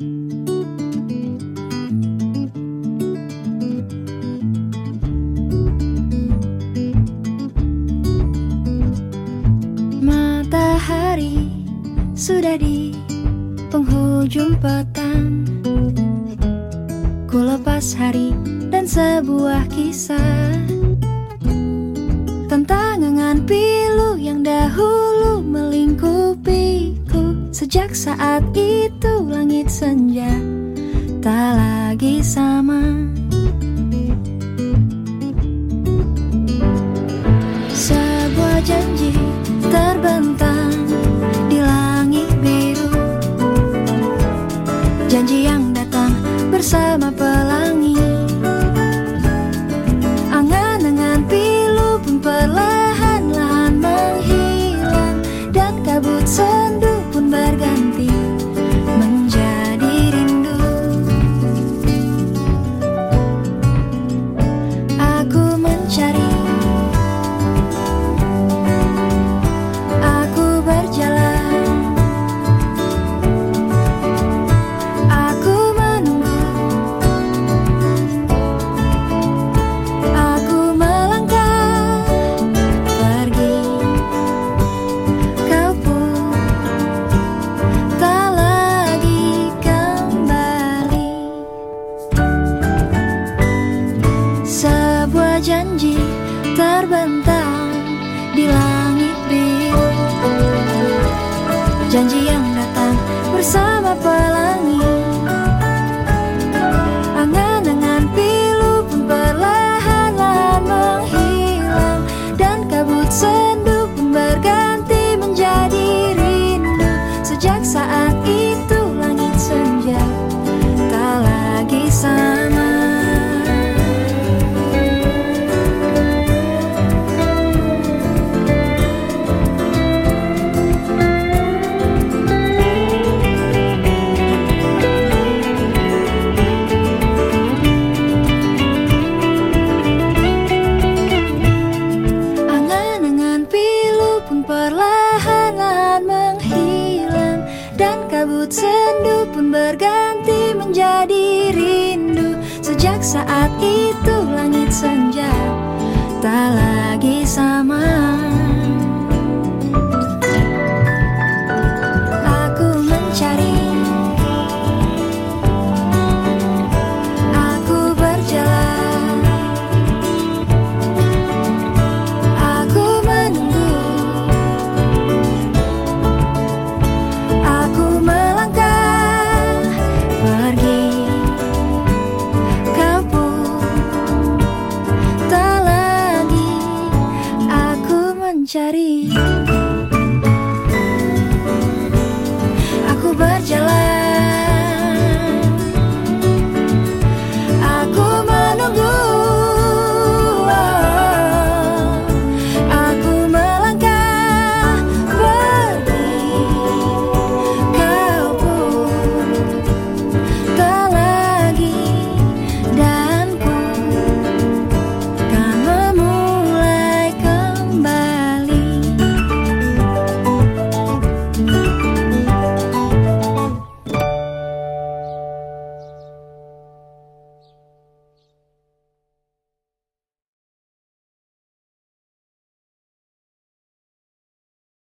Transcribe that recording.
Matahari sudah di penghujung petang. Ku lepas hari dan sebuah kisah Tentang angan Sejak saat itu langit senja tak lagi sama. Sebuah janji terbentang di langit biru. Janji yang datang bersama pelangi. Angan-angan pilu pun perlahan-lahan menghilang Dan kabut terbentang Sendu pun berganti menjadi rindu. Sejak saat itu mencari